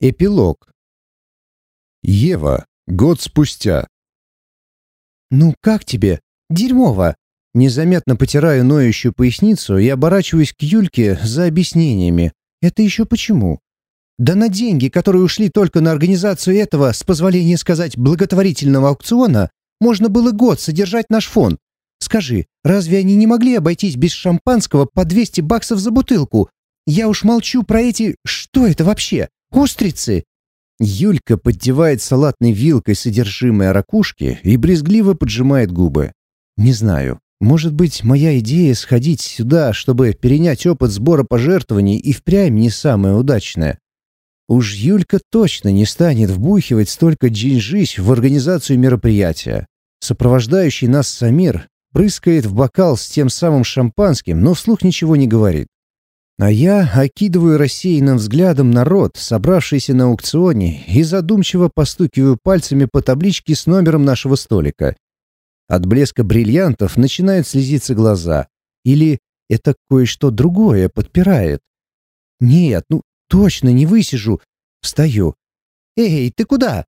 Эпилог. Ева. Год спустя. «Ну как тебе? Дерьмово!» Незаметно потираю ноющую поясницу и оборачиваюсь к Юльке за объяснениями. «Это еще почему?» «Да на деньги, которые ушли только на организацию этого, с позволения сказать, благотворительного аукциона, можно было год содержать наш фонд. Скажи, разве они не могли обойтись без шампанского по 200 баксов за бутылку? Я уж молчу про эти... Что это вообще? Устрицы!» Юлька поддевает салатной вилкой содержимое ракушки и брезгливо поджимает губы. «Не знаю. Может быть, моя идея сходить сюда, чтобы перенять опыт сбора пожертвований и впрямь не самая удачная. Уж Юлька точно не станет вбухивать столько деньжищ в организацию мероприятия. Сопровождающий нас Самир прыскает в бокал с тем самым шампанским, но вслух ничего не говорит. А я окидываю рассеянным взглядом народ, собравшийся на аукционе, и задумчиво постукиваю пальцами по табличке с номером нашего столика. От блеска бриллиантов начинают слезиться глаза. Или это кое-что другое подпирает? Нет, ну точно не высижу. Встаю. «Эй, ты куда?»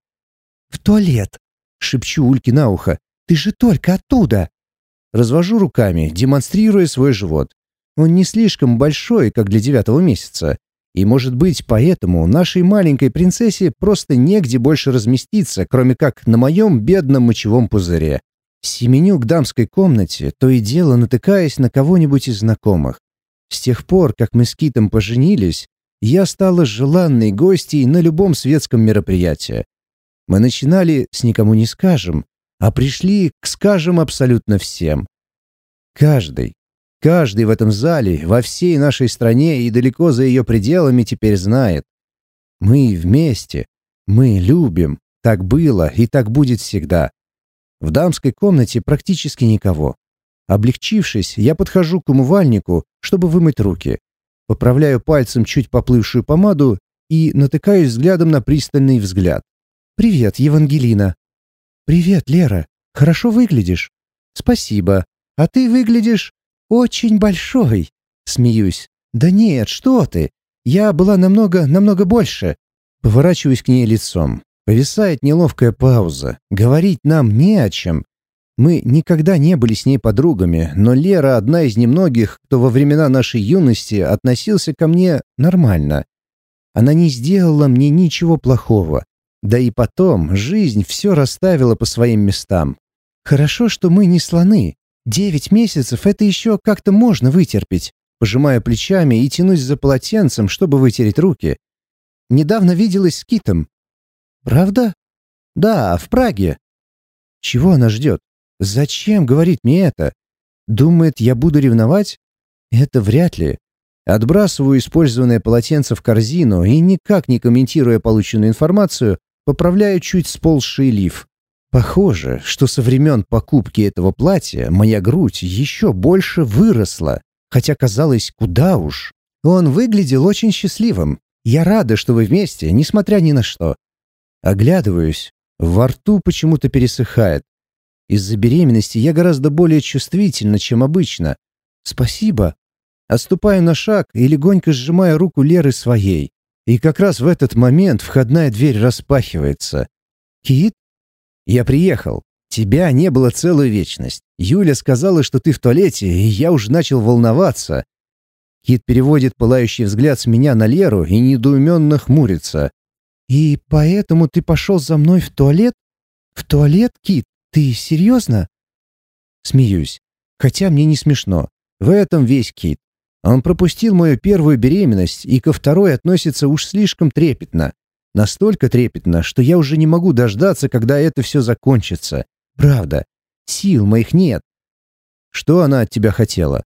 «В туалет», — шепчу Ульке на ухо. «Ты же только оттуда». Развожу руками, демонстрируя свой живот. Он не слишком большой, как для девятого месяца. И, может быть, поэтому нашей маленькой принцессе просто негде больше разместиться, кроме как на моем бедном мочевом пузыре. Семеню к дамской комнате, то и дело натыкаясь на кого-нибудь из знакомых. С тех пор, как мы с Китом поженились, я стала желанной гостьей на любом светском мероприятии. Мы начинали с «никому не скажем», а пришли к «скажем» абсолютно всем. Каждый, Каждый в этом зале, во всей нашей стране и далеко за ее пределами теперь знает. Мы вместе. Мы любим. Так было и так будет всегда. В дамской комнате практически никого. Облегчившись, я подхожу к умывальнику, чтобы вымыть руки. Поправляю пальцем чуть поплывшую помаду и натыкаюсь взглядом на пристальный взгляд. «Привет, Евангелина». «Привет, Лера. Хорошо выглядишь». «Спасибо. А ты выглядишь...» «Очень большой!» — смеюсь. «Да нет, что ты! Я была намного, намного больше!» Поворачиваюсь к ней лицом. Повисает неловкая пауза. Говорить нам не о чем. Мы никогда не были с ней подругами, но Лера одна из немногих, кто во времена нашей юности относился ко мне нормально. Она не сделала мне ничего плохого. Да и потом жизнь все расставила по своим местам. Хорошо, что мы не слоны, Девять месяцев — это еще как-то можно вытерпеть. Пожимая плечами и тянусь за полотенцем, чтобы вытереть руки. Недавно виделась с Китом. Правда? Да, в Праге. Чего она ждет? Зачем говорит мне это? Думает, я буду ревновать? Это вряд ли. Отбрасываю использованное полотенце в корзину и, никак не комментируя полученную информацию, поправляю чуть сползший лиф. Похоже, что со времен покупки этого платья моя грудь еще больше выросла, хотя казалось, куда уж. Он выглядел очень счастливым. Я рада, что вы вместе, несмотря ни на что. Оглядываюсь. Во рту почему-то пересыхает. Из-за беременности я гораздо более чувствительна, чем обычно. Спасибо. Отступаю на шаг и легонько сжимаю руку Леры своей. И как раз в этот момент входная дверь распахивается. «Кит?» «Я приехал. Тебя не было целую вечность. Юля сказала, что ты в туалете, и я уже начал волноваться». Кит переводит пылающий взгляд с меня на Леру и недоуменно хмурится. «И поэтому ты пошел за мной в туалет? В туалет, Кит? Ты серьезно?» Смеюсь. Хотя мне не смешно. В этом весь Кит. Он пропустил мою первую беременность и ко второй относится уж слишком трепетно. Настолько трепетно, что я уже не могу дождаться, когда это все закончится. Правда. Сил моих нет. Что она от тебя хотела?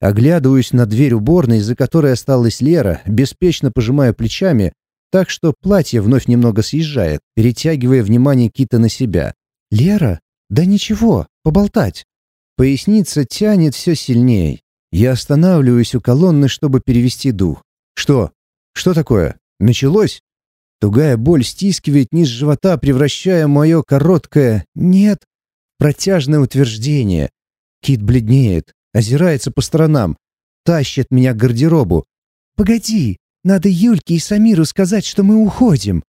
Оглядываюсь на дверь уборной, за которой осталась Лера, беспечно пожимая плечами, так что платье вновь немного съезжает, перетягивая внимание Кита на себя. «Лера? Да ничего, поболтать». Поясница тянет все сильнее. Я останавливаюсь у колонны, чтобы перевести дух. «Что? Что такое? Началось?» Тугая боль стискивает низ живота, превращая мое короткое «нет» протяжное утверждение. Кит бледнеет, озирается по сторонам, тащит меня к гардеробу. «Погоди, надо Юльке и Самиру сказать, что мы уходим».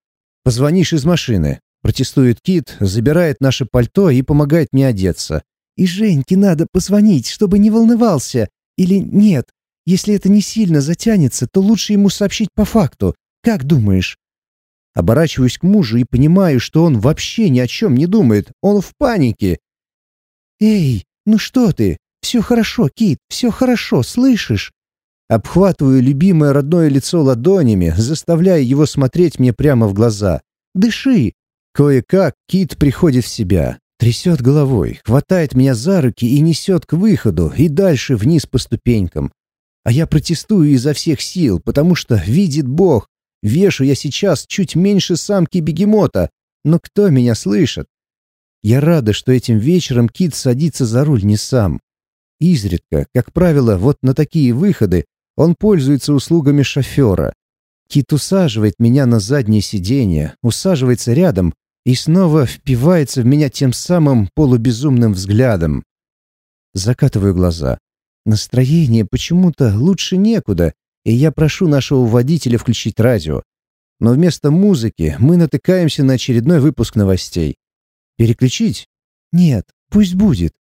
«Позвонишь из машины», — протестует Кит, забирает наше пальто и помогает мне одеться. «И Женьке надо позвонить, чтобы не волновался. Или нет, если это не сильно затянется, то лучше ему сообщить по факту. Как думаешь?» Оборачиваюсь к мужу и понимаю, что он вообще ни о чем не думает. Он в панике. «Эй, ну что ты? Все хорошо, Кит, все хорошо, слышишь?» Обхватываю любимое родное лицо ладонями, заставляя его смотреть мне прямо в глаза. «Дыши!» Кое-как Кит приходит в себя, трясет головой, хватает меня за руки и несет к выходу и дальше вниз по ступенькам. А я протестую изо всех сил, потому что, видит Бог, вешу я сейчас чуть меньше самки бегемота, но кто меня слышит? Я рада, что этим вечером Кит садится за руль не сам. Изредка, как правило, вот на такие выходы он пользуется услугами шофера. Кит усаживает меня на заднее сиденье, усаживается рядом и снова впивается в меня тем самым полубезумным взглядом. Закатываю глаза. Настроение почему-то лучше некуда, и я прошу нашего водителя включить радио. Но вместо музыки мы натыкаемся на очередной выпуск новостей. Переключить? Нет, пусть будет.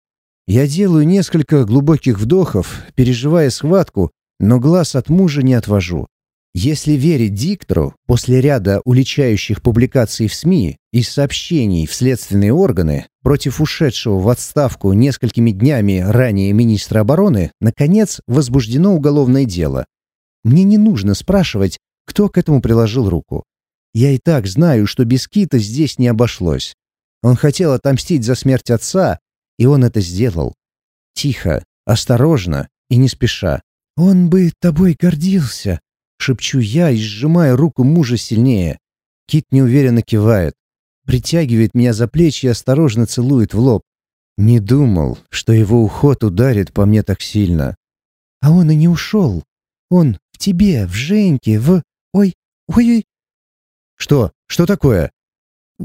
Я делаю несколько глубоких вдохов, переживая схватку, но глаз от мужа не отвожу. Если верить диктору, после ряда уличающих публикаций в СМИ и сообщений в следственные органы против ушедшего в отставку несколькими днями ранее министра обороны, наконец, возбуждено уголовное дело. Мне не нужно спрашивать, кто к этому приложил руку. Я и так знаю, что без Кита здесь не обошлось. Он хотел отомстить за смерть отца, и он это сделал. Тихо, осторожно и не спеша. «Он бы тобой гордился», — шепчу я и сжимая руку мужа сильнее. Кит неуверенно кивает, притягивает меня за плечи и осторожно целует в лоб. Не думал, что его уход ударит по мне так сильно. А он и не ушел. Он в тебе, в Женьке, в... Ой, ой-ой. Что? Что такое?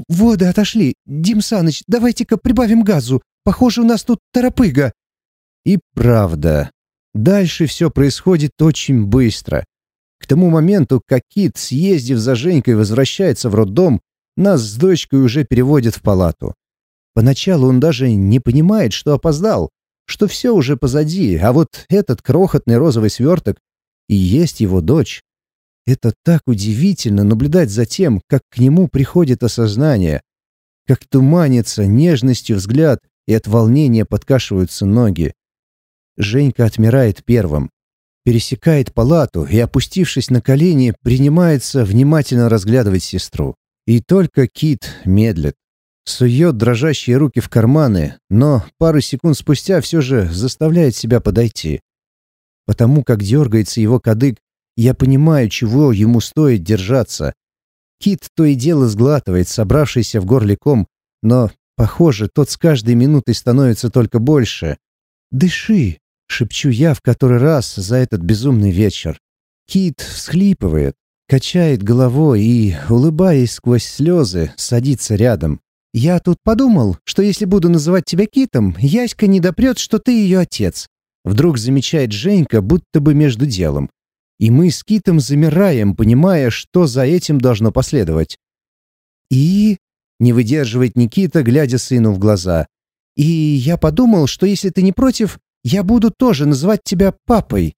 Воды отошли. Дим Саныч, давайте-ка прибавим газу. Похоже, у нас тут торопыга. И правда, Дальше все происходит очень быстро. К тому моменту, как Кит, съездив за Женькой, возвращается в роддом, нас с дочкой уже переводят в палату. Поначалу он даже не понимает, что опоздал, что все уже позади, а вот этот крохотный розовый сверток и есть его дочь. Это так удивительно наблюдать за тем, как к нему приходит осознание, как туманится нежностью взгляд и от волнения подкашиваются ноги. Женька отмирает первым. Пересекает палату и, опустившись на колени, принимается внимательно разглядывать сестру. И только Кит медлит. Сует дрожащие руки в карманы, но пару секунд спустя все же заставляет себя подойти. Потому как дергается его кадык, я понимаю, чего ему стоит держаться. Кит то и дело сглатывает собравшийся в горле ком, но, похоже, тот с каждой минутой становится только больше. «Дыши!» Шепчу я в который раз за этот безумный вечер. Кит всхлипывает, качает головой и, улыбаясь сквозь слезы, садится рядом. «Я тут подумал, что если буду называть тебя Китом, Яська не допрет, что ты ее отец». Вдруг замечает Женька, будто бы между делом. И мы с Китом замираем, понимая, что за этим должно последовать. «И...» — не выдерживает Никита, глядя сыну в глаза. «И я подумал, что если ты не против, я буду тоже называть тебя папой».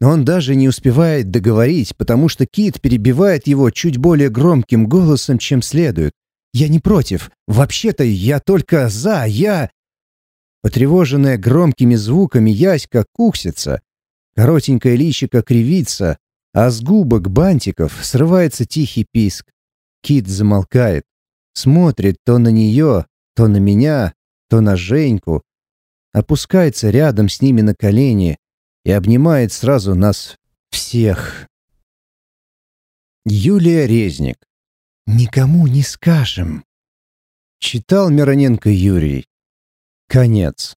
Он даже не успевает договорить, потому что Кит перебивает его чуть более громким голосом, чем следует. «Я не против. Вообще-то я только за. Я...» Потревоженная громкими звуками Яська куксится. Коротенькое личико кривится, а с губок бантиков срывается тихий писк. Кит замолкает. Смотрит то на нее, то на меня, то на Женьку, опускается рядом с ними на колени и обнимает сразу нас всех. Юлия Резник. «Никому не скажем». Читал Мироненко Юрий. Конец.